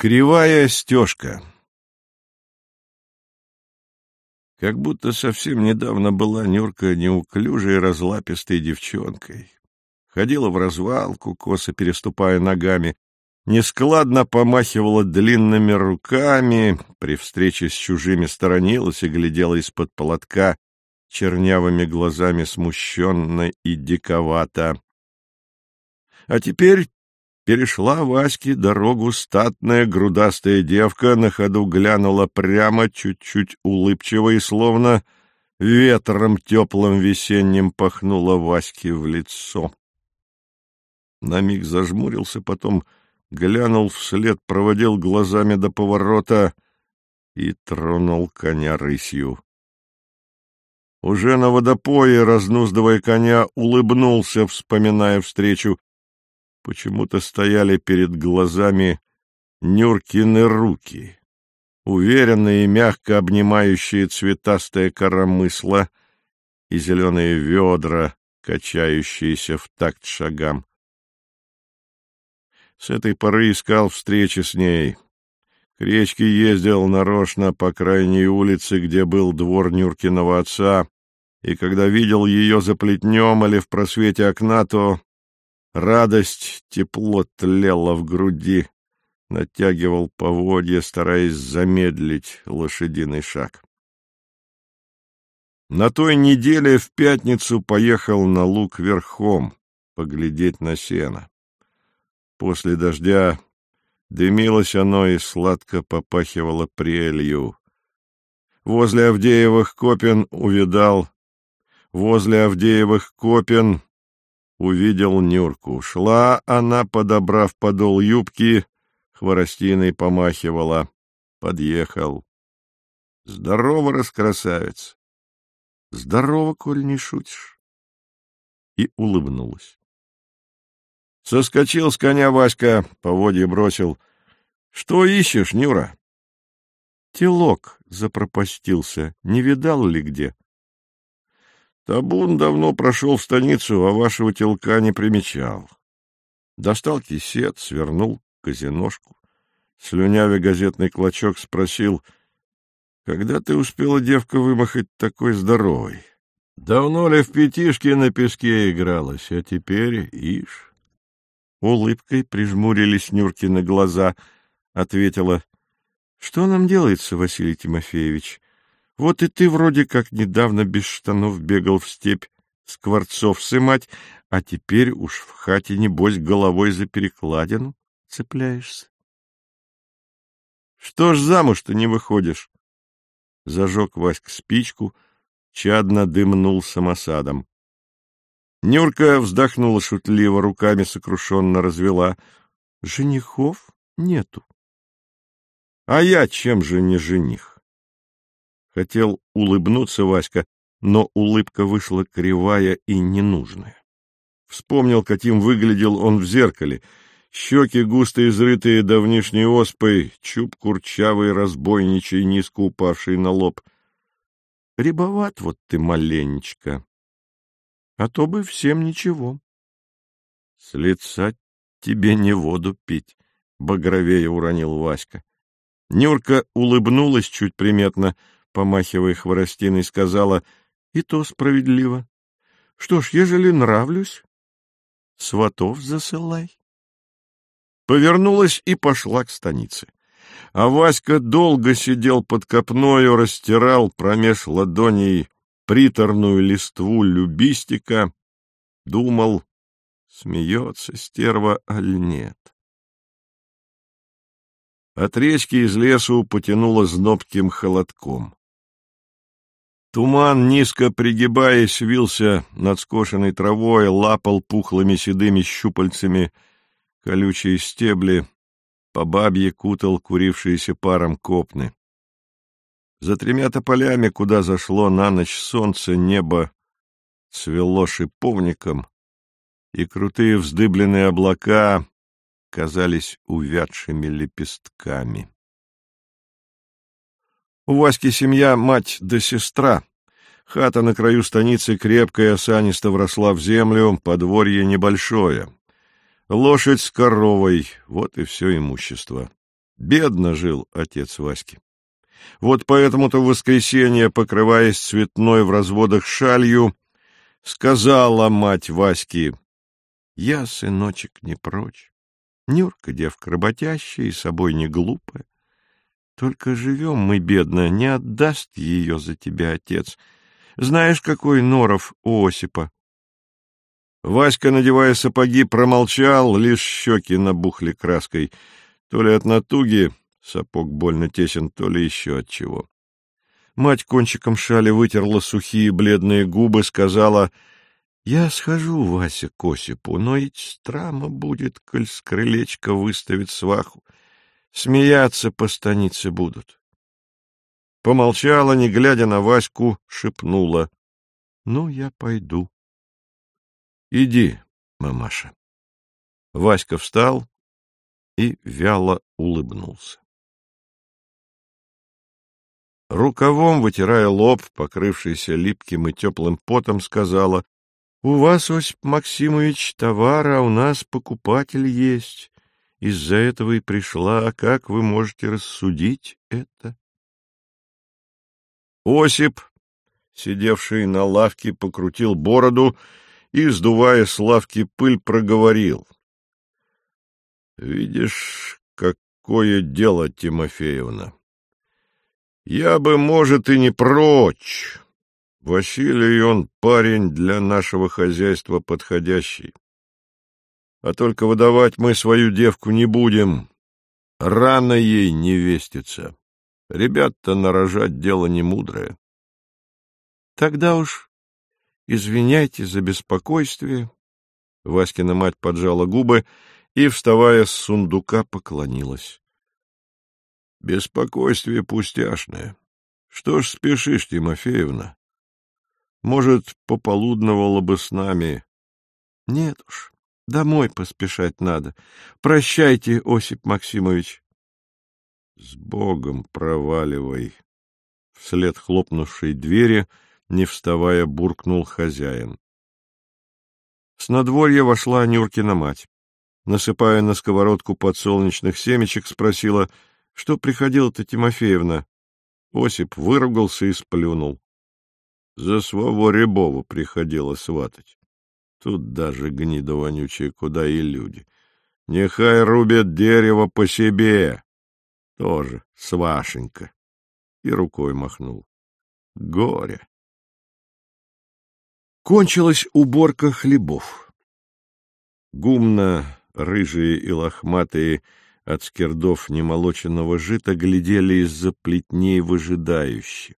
Кривая стежка Как будто совсем недавно была Нюрка неуклюжей разлапистой девчонкой. Ходила в развалку, косо переступая ногами, нескладно помахивала длинными руками, при встрече с чужими сторонилась и глядела из-под полотка чернявыми глазами смущенно и диковато. А теперь Перешла Ваське дорогу статная грудастая девка, на ходу глянула прямо, чуть-чуть улыбчиво и словно ветром теплым весенним пахнула Ваське в лицо. На миг зажмурился, потом глянул вслед, проводил глазами до поворота и тронул коня рысью. Уже на водопое, разнуздывая коня, улыбнулся, вспоминая встречу почему-то стояли перед глазами Нюркины руки, уверенные и мягко обнимающие цветастое коромысло и зеленые ведра, качающиеся в такт шагам. С этой поры искал встречи с ней. К речке ездил нарочно по крайней улице, где был двор Нюркиного отца, и когда видел ее за плетнем или в просвете окна, то Радость тепло тлела в груди, натягивал поводья, стараясь замедлить лошадиный шаг. На той неделе в пятницу поехал на луг верхом поглядеть на сено. После дождя дымилось оно и сладко попахивало прелью. Возле Авдеевых копен увидал, возле Авдеевых копен увидел Нюрку. Шла она, подобрав подол юбки, хворостиной помахивала. Подъехал. — Здорово, раскрасавец! — Здорово, коль не шутишь. И улыбнулась. Соскочил с коня Васька, поводье бросил. — Что ищешь, Нюра? — Телок запропастился. Не видал ли где? — Табун давно прошел в станицу, а вашего телка не примечал. Достал кисет, свернул казиношку. Слюнявя газетный клочок, спросил, «Когда ты успела, девка, вымахать такой здоровой? Давно ли в пятишке на песке игралась, а теперь ишь?» Улыбкой прижмурились Нюркины глаза, ответила, «Что нам делается, Василий Тимофеевич?» Вот и ты вроде как недавно без штанов бегал в степь скворцов сымать, а теперь уж в хате, небось, головой за перекладину цепляешься. Что ж замуж-то не выходишь? Зажег Васька спичку, чадно дымнул самосадом. Нюрка вздохнула шутливо, руками сокрушенно развела. Женихов нету. А я чем же не жених? Хотел улыбнуться Васька, но улыбка вышла кривая и ненужная. Вспомнил, каким выглядел он в зеркале. Щеки густо изрытые давнишней оспой, чуб курчавый, разбойничий, низко упавший на лоб. Рябоват вот ты маленечко. А то бы всем ничего. С лица тебе не воду пить, — багровее уронил Васька. Нюрка улыбнулась чуть приметно, — помахивая хворостиной, сказала, — и то справедливо. Что ж, ежели нравлюсь, сватов засылай. Повернулась и пошла к станице. А Васька долго сидел под копною, растирал промеж ладоней приторную листву любистика, думал, смеется стерва, аль нет. От речки из лесу потянуло знобким холодком. Туман, низко пригибаясь, вился над скошенной травой, лапал пухлыми седыми щупальцами колючие стебли, по бабье кутал курившиеся паром копны. За тремя тополями, куда зашло на ночь солнце, небо цвело шиповником, и крутые вздыбленные облака казались увядшими лепестками. У Васьки семья мать да сестра. Хата на краю станицы крепкая, осанисто вросла в землю, подворье небольшое. Лошадь с коровой — вот и все имущество. Бедно жил отец Васьки. Вот поэтому-то в воскресенье, покрываясь цветной в разводах шалью, сказала мать Васьки, «Я, сыночек, не прочь. Нюрка девка работящая и собой не глупая. Только живем мы, бедно, не отдаст ее за тебя отец. Знаешь, какой норов у Осипа?» Васька, надевая сапоги, промолчал, лишь щеки набухли краской. То ли от натуги сапог больно тесен, то ли еще от чего. Мать кончиком шали вытерла сухие бледные губы, сказала, «Я схожу, Вася, к Осипу, но ведь страма будет, коль с крылечка выставит сваху. Смеяться по станице будут». Помолчала, не глядя на Ваську, шепнула, «Ну, я пойду». «Иди, мамаша». Васька встал и вяло улыбнулся. Рукавом, вытирая лоб, покрывшийся липким и теплым потом, сказала, «У вас, Осип Максимович, товар, а у нас покупатель есть. Из-за этого и пришла. А как вы можете рассудить это?» Осип, сидевший на лавке, покрутил бороду и, сдувая с лавки пыль, проговорил. — Видишь, какое дело, Тимофеевна. Я бы, может, и не прочь. Василий, он парень для нашего хозяйства подходящий. А только выдавать мы свою девку не будем. Рано ей не вестится. Ребят-то нарожать дело не мудрое. Тогда уж Извиняйте за беспокойствие. Васькина мать поджала губы и, вставая с сундука, поклонилась. Беспокойствие пустяшное. Что ж спешишь, Тимофеевна? Может, пополудновало бы с нами? Нет уж, домой поспешать надо. Прощайте, Осип Максимович. С Богом проваливай. Вслед хлопнувшей двери — не вставая, буркнул хозяин. С надворья вошла Нюркина мать. Насыпая на сковородку подсолнечных семечек, спросила, что приходила-то Тимофеевна. Осип выругался и сплюнул. За своего Рябова приходила сватать. Тут даже гнида вонючая, куда и люди. Нехай рубят дерево по себе. Тоже свашенька. И рукой махнул. Горе. Кончилась уборка хлебов. Гумно, рыжие и лохматые от скирдов немолоченного жита глядели из-за плетней выжидающе.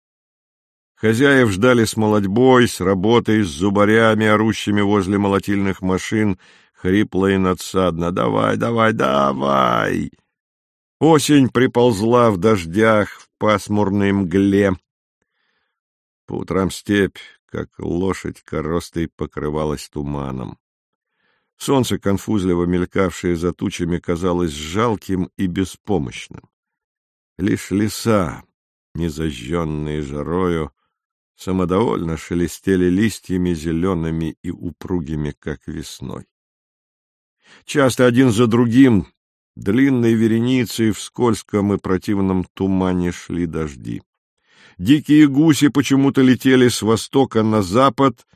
Хозяев ждали с молодьбой, с работой, с зубарями, орущими возле молотильных машин, хрипло и надсадно. «Давай, давай, давай!» Осень приползла в дождях, в пасмурной мгле. По утрам степь, как лошадь коростой покрывалась туманом. Солнце, конфузливо мелькавшее за тучами, казалось жалким и беспомощным. Лишь леса, незажженные жарою, самодовольно шелестели листьями зелеными и упругими, как весной. Часто один за другим длинной вереницей в скользком и противном тумане шли дожди. Дикие гуси почему-то летели с востока на запад,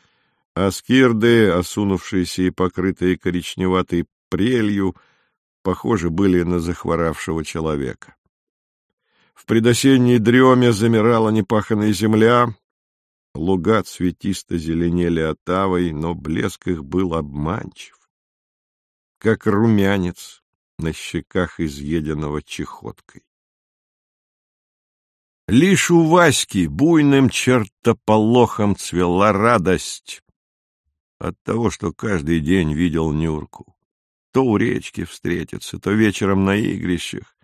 а скирды, осунувшиеся и покрытые коричневатой прелью, похожи были на захворавшего человека. В предосенней дреме замирала непаханная земля, луга цветисто зеленели отавой, но блеск их был обманчив, как румянец на щеках изъеденного чехоткой. Лишь у Васьки буйным чертополохом цвела радость от того, что каждый день видел Нюрку. То у речки встретится, то вечером на игрищах.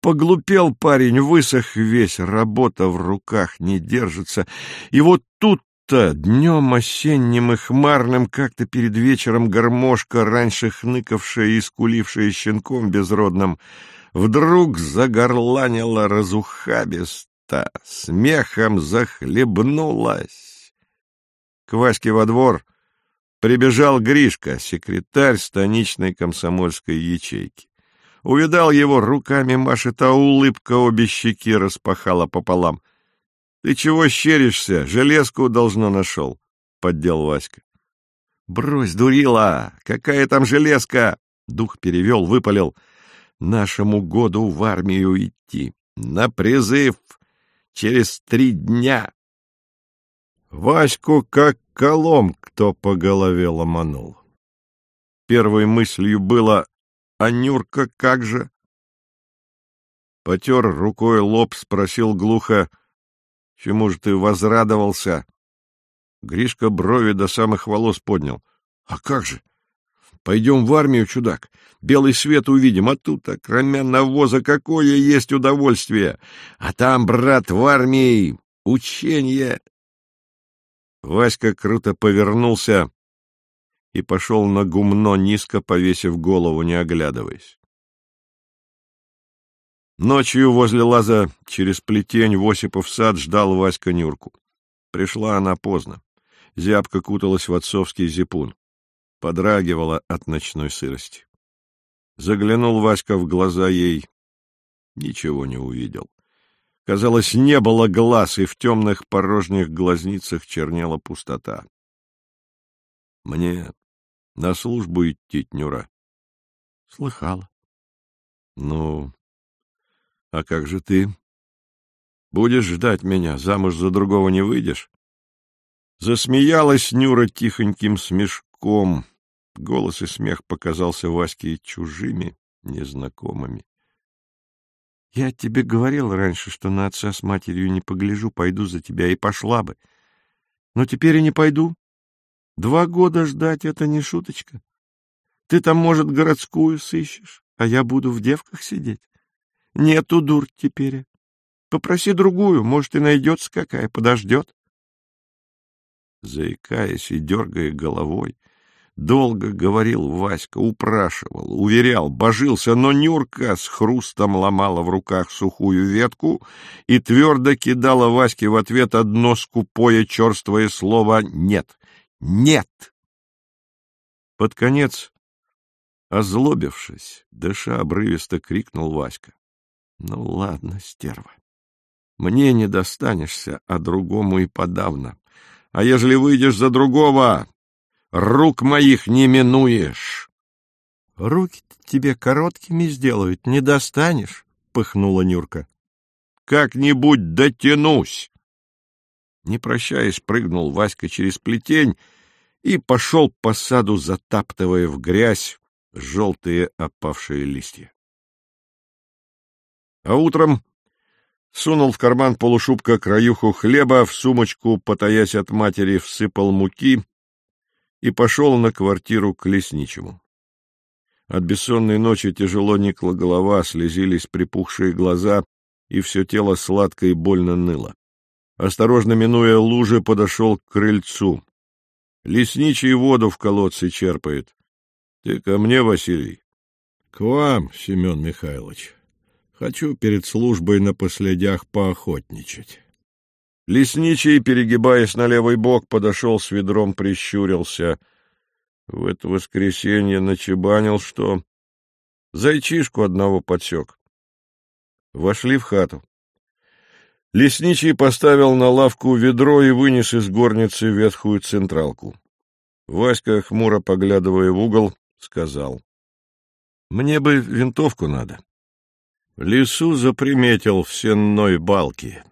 Поглупел парень, высох весь, работа в руках не держится. И вот тут-то, днем осенним и хмарным, как-то перед вечером гармошка, раньше хныкавшая и скулившая щенком безродным, вдруг загорланила разухабисто, смехом захлебнулась. К Ваське во двор прибежал Гришка, секретарь станичной комсомольской ячейки. Увидал его, руками машет, а улыбка обе щеки распахала пополам. — Ты чего щеришься? Железку должно нашел, — поддел Васька. — Брось, дурила! Какая там железка? Дух перевел, выпалил. — Нашему году в армию идти. На призыв! Через три дня! Ваську как колом кто по голове ломанул. Первой мыслью было «А Нюрка как же?» Потер рукой лоб, спросил глухо «Чему же ты возрадовался?» Гришка брови до самых волос поднял. «А как же? Пойдем в армию, чудак, белый свет увидим, а тут, кроме навоза, какое есть удовольствие! А там, брат, в армии учение Васька круто повернулся и пошел на гумно, низко повесив голову, не оглядываясь. Ночью возле лаза через плетень в Осипов сад ждал Васька Нюрку. Пришла она поздно. Зябка куталась в отцовский зипун. Подрагивала от ночной сырости. Заглянул Васька в глаза ей. Ничего не увидел. Казалось, не было глаз, и в темных порожних глазницах чернела пустота. — Мне на службу идти, Нюра. — Слыхала. — Ну, а как же ты? Будешь ждать меня, замуж за другого не выйдешь? Засмеялась Нюра тихоньким смешком. Голос и смех показался Ваське чужими, незнакомыми. Я тебе говорил раньше, что на отца с матерью не погляжу, пойду за тебя, и пошла бы. Но теперь и не пойду. Два года ждать — это не шуточка. Ты там, может, городскую сыщешь, а я буду в девках сидеть. Нету дур теперь. Попроси другую, может, и найдется какая, подождет. Заикаясь и дергая головой, Долго говорил Васька, упрашивал, уверял, божился, но Нюрка с хрустом ломала в руках сухую ветку и твердо кидала Ваське в ответ одно скупое черствое слово «нет». «Нет!» Под конец, озлобившись, дыша обрывисто крикнул Васька. «Ну ладно, стерва, мне не достанешься, а другому и подавно. А ежели выйдешь за другого, рук моих не минуешь. — Руки тебе короткими сделают, не достанешь, — пыхнула Нюрка. — Как-нибудь дотянусь. Не прощаясь, прыгнул Васька через плетень и пошел по саду, затаптывая в грязь желтые опавшие листья. А утром сунул в карман полушубка краюху хлеба, в сумочку, потаясь от матери, всыпал муки и пошел на квартиру к лесничему. От бессонной ночи тяжело никла голова, слезились припухшие глаза, и все тело сладко и больно ныло. Осторожно минуя лужи, подошел к крыльцу. Лесничий воду в колодце черпает. — Ты ко мне, Василий? — К вам, Семен Михайлович. Хочу перед службой на последях поохотничать. Лесничий, перегибаясь на левый бок, подошел с ведром, прищурился. В это воскресенье начебанил, что... Зайчишку одного подсек. Вошли в хату. Лесничий поставил на лавку ведро и вынес из горницы ветхую централку. Васька, хмуро поглядывая в угол, сказал. — Мне бы винтовку надо. Лесу заприметил в сенной балке.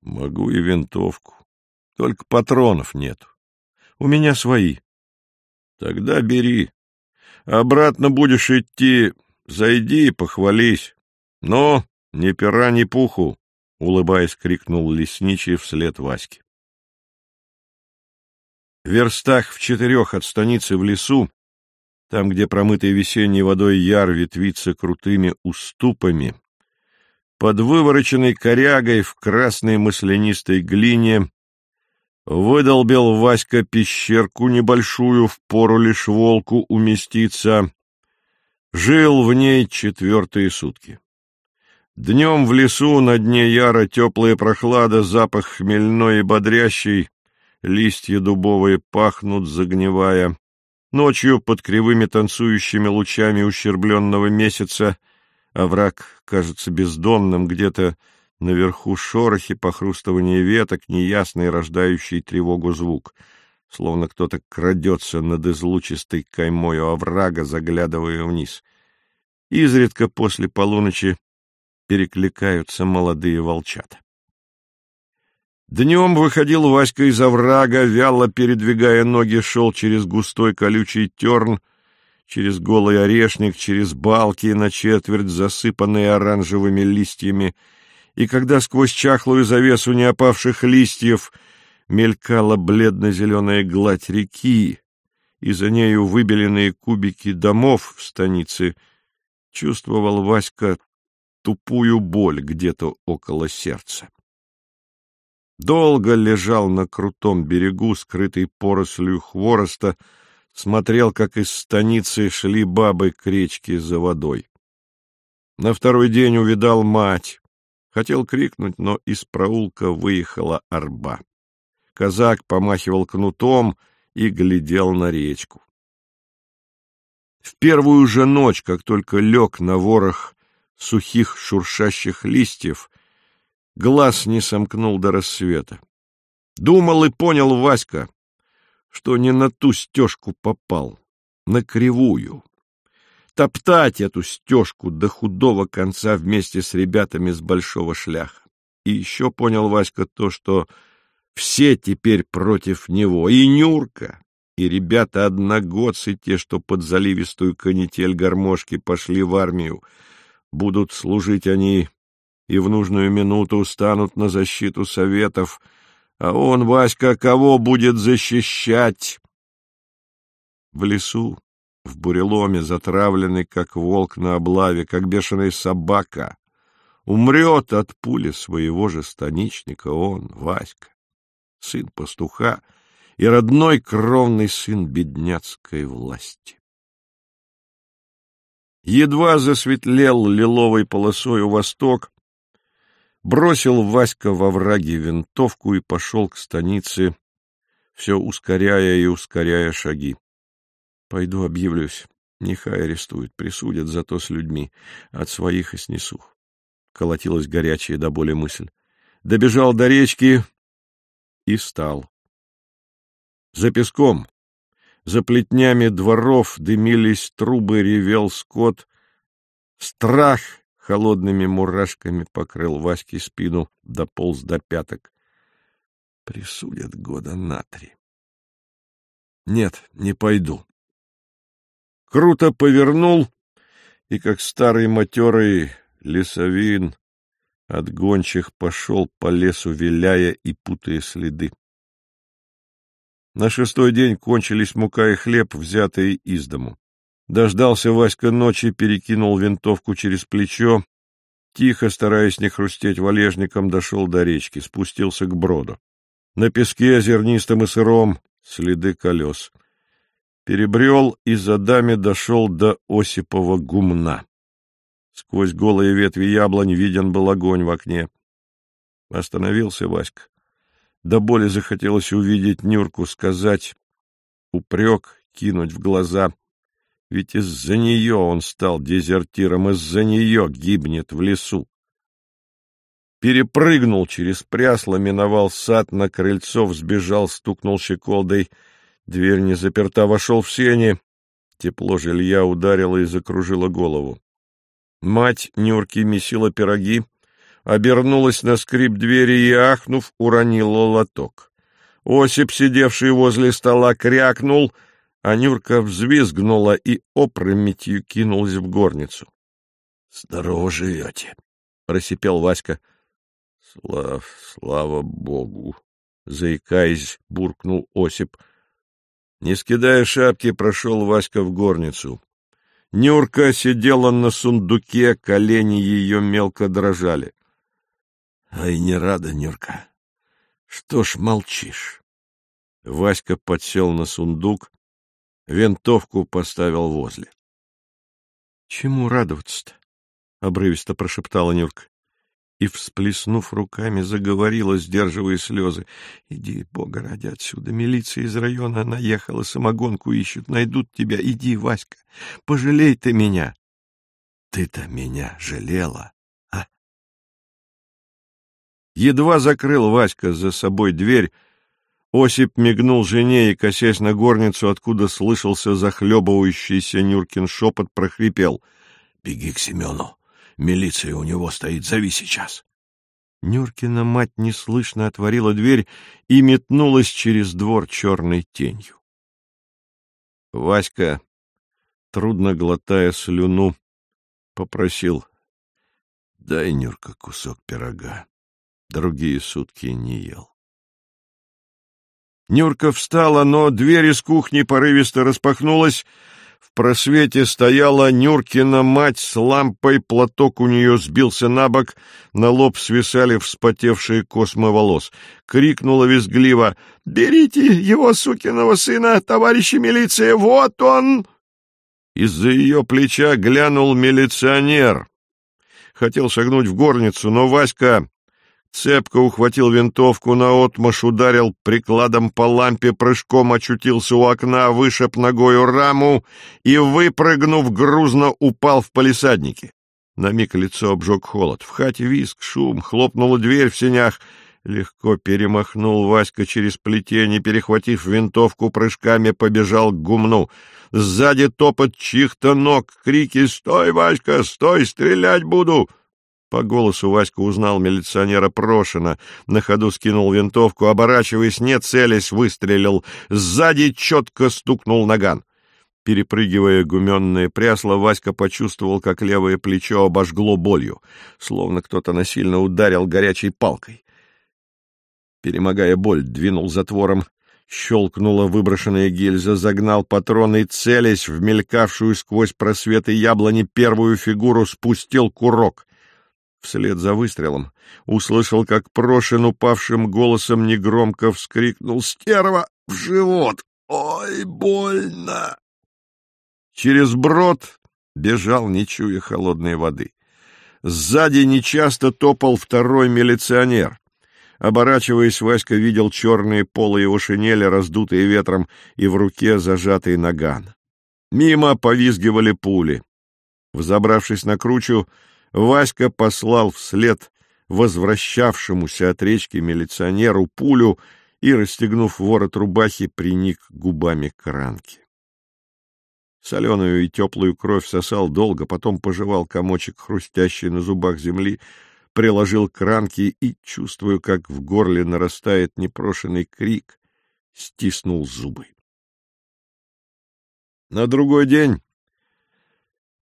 Могу и винтовку. Только патронов нет. У меня свои. Тогда бери. Обратно будешь идти, зайди и похвались. Но ни пера, ни пуху, — улыбаясь, крикнул лесничий вслед Ваське. В верстах в четырех от станицы в лесу, там, где промытый весенней водой яр ветвится крутыми уступами, под вывороченной корягой в красной маслянистой глине выдолбил Васька пещерку небольшую, в пору лишь волку уместиться. Жил в ней четвертые сутки. Днем в лесу на дне яра теплая прохлада, запах хмельной и бодрящий, листья дубовые пахнут, загнивая. Ночью под кривыми танцующими лучами ущербленного месяца овраг кажется бездонным, где-то наверху шорохи, похрустывание веток, неясный рождающий тревогу звук, словно кто-то крадется над излучистой каймою оврага, заглядывая вниз. Изредка после полуночи перекликаются молодые волчата. Днем выходил Васька из оврага, вяло передвигая ноги, шел через густой колючий терн, через голый орешник, через балки, на четверть засыпанные оранжевыми листьями, и когда сквозь чахлую завесу неопавших листьев мелькала бледно-зеленая гладь реки, и за нею выбеленные кубики домов в станице, чувствовал Васька тупую боль где-то около сердца. Долго лежал на крутом берегу, скрытый порослью хвороста, смотрел, как из станицы шли бабы к речке за водой. На второй день увидал мать. Хотел крикнуть, но из проулка выехала арба. Казак помахивал кнутом и глядел на речку. В первую же ночь, как только лег на ворох сухих шуршащих листьев, глаз не сомкнул до рассвета. Думал и понял Васька, что не на ту стежку попал, на кривую. Топтать эту стежку до худого конца вместе с ребятами с большого шляха. И еще понял Васька то, что все теперь против него, и Нюрка, и ребята-одногодцы, те, что под заливистую канитель гармошки пошли в армию, будут служить они и в нужную минуту станут на защиту советов, а он, Васька, кого будет защищать? В лесу, в буреломе, затравленный, как волк на облаве, как бешеная собака, умрет от пули своего же станичника он, Васька, сын пастуха и родной кровный сын бедняцкой власти. Едва засветлел лиловой полосой у восток, Бросил Васька во враге винтовку и пошел к станице, все ускоряя и ускоряя шаги. Пойду объявлюсь. Нехай арестуют, присудят, зато с людьми. От своих и снесу. Колотилась горячая до боли мысль. Добежал до речки и стал. За песком, за плетнями дворов дымились трубы, ревел скот. Страх холодными мурашками покрыл Ваське спину, дополз до пяток. Присудят года на три. Нет, не пойду. Круто повернул, и, как старый матерый лесовин, от гончих пошел по лесу, виляя и путая следы. На шестой день кончились мука и хлеб, взятые из дому. Дождался Васька ночи, перекинул винтовку через плечо, тихо, стараясь не хрустеть валежником, дошел до речки, спустился к броду. На песке, зернистом и сыром, следы колес. Перебрел и за даме дошел до Осипова гумна. Сквозь голые ветви яблонь виден был огонь в окне. Остановился Васька. До боли захотелось увидеть Нюрку, сказать упрек, кинуть в глаза — ведь из-за нее он стал дезертиром, из-за нее гибнет в лесу. Перепрыгнул через прясло, миновал сад, на крыльцо взбежал, стукнул щеколдой. Дверь не заперта, вошел в сени. Тепло жилья ударило и закружило голову. Мать Нюрки месила пироги, обернулась на скрип двери и, ахнув, уронила лоток. Осип, сидевший возле стола, крякнул — а Нюрка взвизгнула и опрометью кинулась в горницу. — Здорово живете, — просипел Васька. — Слав, слава богу! — заикаясь, буркнул Осип. Не скидая шапки, прошел Васька в горницу. Нюрка сидела на сундуке, колени ее мелко дрожали. — Ай, не рада, Нюрка. Что ж молчишь? Васька подсел на сундук, Винтовку поставил возле. — Чему радоваться-то? — обрывисто прошептала Нюрка. и, всплеснув руками, заговорила, сдерживая слезы. — Иди, Бога ради, отсюда. Милиция из района наехала, самогонку ищут, найдут тебя. Иди, Васька, пожалей ты меня. — Ты-то меня жалела, а? Едва закрыл Васька за собой дверь, Осип мигнул жене и, косясь на горницу, откуда слышался захлебывающийся Нюркин шепот, прохрипел. — Беги к Семену. Милиция у него стоит, зови сейчас. Нюркина мать неслышно отворила дверь и метнулась через двор черной тенью. Васька, трудно глотая слюну, попросил «Дай, Нюрка, кусок пирога. Другие сутки не ел». Нюрка встала, но дверь из кухни порывисто распахнулась, просвете стояла Нюркина мать с лампой, платок у нее сбился на бок, на лоб свисали вспотевшие космы волос. Крикнула визгливо «Берите его, сукиного сына, товарищи милиция, вот он!» Из-за ее плеча глянул милиционер. Хотел шагнуть в горницу, но Васька Цепко ухватил винтовку наотмашь, ударил прикладом по лампе, прыжком очутился у окна, вышиб ногою раму и, выпрыгнув, грузно упал в палисаднике. На миг лицо обжег холод. В хате виск, шум, хлопнула дверь в сенях. Легко перемахнул Васька через плетень перехватив винтовку, прыжками побежал к гумну. Сзади топот чьих-то ног, крики «Стой, Васька, стой, стрелять буду!» По голосу Васька узнал милиционера Прошина, на ходу скинул винтовку, оборачиваясь, не целясь, выстрелил. Сзади четко стукнул наган. Перепрыгивая гуменное прясло, Васька почувствовал, как левое плечо обожгло болью, словно кто-то насильно ударил горячей палкой. Перемогая боль, двинул затвором, щелкнула выброшенная гильза, загнал патрон и, целясь в мелькавшую сквозь просветы яблони первую фигуру, спустил курок. Вслед за выстрелом услышал, как Прошин упавшим голосом негромко вскрикнул «Стерва! В живот! Ой, больно!» Через брод бежал, не чуя холодной воды. Сзади нечасто топал второй милиционер. Оборачиваясь, Васька видел черные полы его шинели, раздутые ветром, и в руке зажатый наган. Мимо повизгивали пули. Взобравшись на кручу, Васька послал вслед возвращавшемуся от речки милиционеру пулю и, расстегнув ворот рубахи, приник губами к ранке. Соленую и теплую кровь сосал долго, потом пожевал комочек, хрустящий на зубах земли, приложил к ранке и, чувствуя, как в горле нарастает непрошенный крик, стиснул зубы. На другой день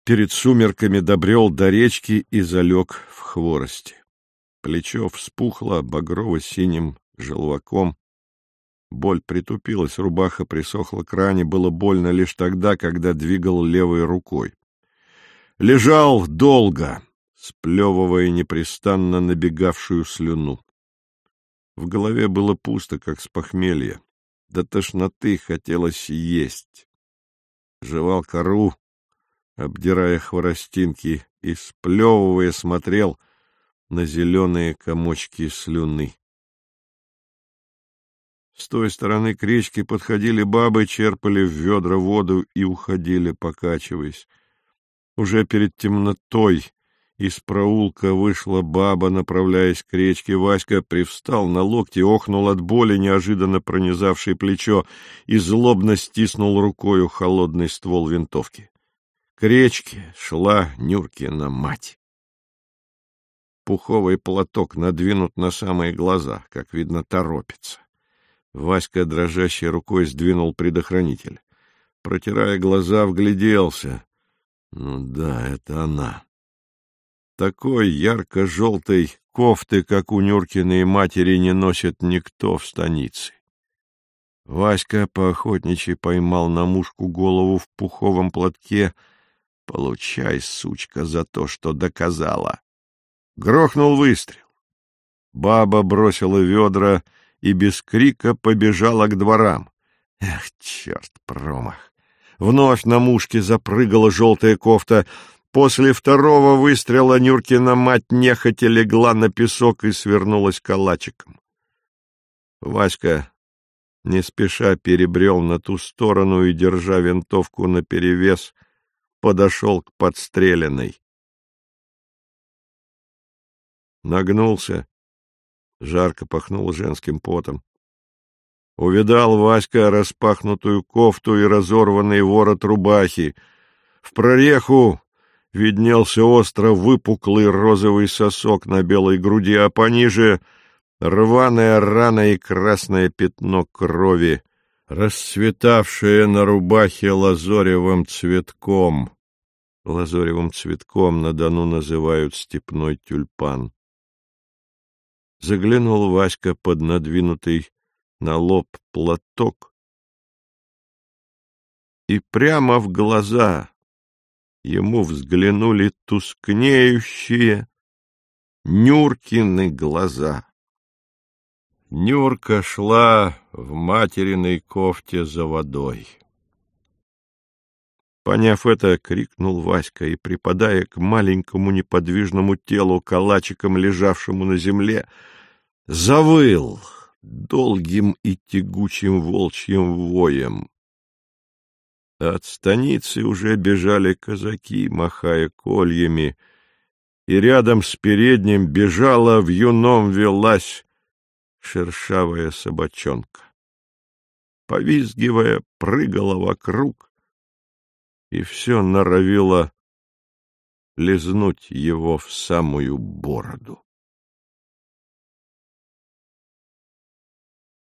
перед сумерками добрел до речки и залег в хворости. Плечо вспухло багрово-синим желваком. Боль притупилась, рубаха присохла к ране, было больно лишь тогда, когда двигал левой рукой. Лежал долго, сплевывая непрестанно набегавшую слюну. В голове было пусто, как с похмелья. До тошноты хотелось есть. Жевал кору, обдирая хворостинки, и, сплевывая, смотрел на зеленые комочки слюны. С той стороны к речке подходили бабы, черпали в ведра воду и уходили, покачиваясь. Уже перед темнотой из проулка вышла баба, направляясь к речке. Васька привстал на локти, охнул от боли, неожиданно пронизавшей плечо, и злобно стиснул рукою холодный ствол винтовки. К речке шла Нюркина мать. Пуховый платок надвинут на самые глаза, как видно, торопится. Васька дрожащей рукой сдвинул предохранитель. Протирая глаза, вгляделся. Ну да, это она. Такой ярко-желтой кофты, как у Нюркиной матери, не носит никто в станице. Васька поохотничьи поймал на мушку голову в пуховом платке — Получай, сучка, за то, что доказала. Грохнул выстрел. Баба бросила ведра и без крика побежала к дворам. Эх, черт, промах! Вновь на мушке запрыгала желтая кофта. После второго выстрела Нюркина мать нехотя легла на песок и свернулась калачиком. Васька не спеша перебрел на ту сторону и, держа винтовку наперевес, подошел к подстреленной. Нагнулся, жарко пахнул женским потом. Увидал Васька распахнутую кофту и разорванный ворот рубахи. В прореху виднелся остро выпуклый розовый сосок на белой груди, а пониже — рваная рана и красное пятно крови, расцветавшее на рубахе лазоревым цветком. Лазоревым цветком на Дону называют степной тюльпан. Заглянул Васька под надвинутый на лоб платок, и прямо в глаза ему взглянули тускнеющие Нюркины глаза. Нюрка шла в материной кофте за водой. Поняв это, крикнул Васька и, припадая к маленькому неподвижному телу, калачиком лежавшему на земле, завыл долгим и тягучим волчьим воем. От станицы уже бежали казаки, махая кольями, и рядом с передним бежала, в юном велась шершавая собачонка. Повизгивая, прыгала вокруг, и все норовило лизнуть его в самую бороду.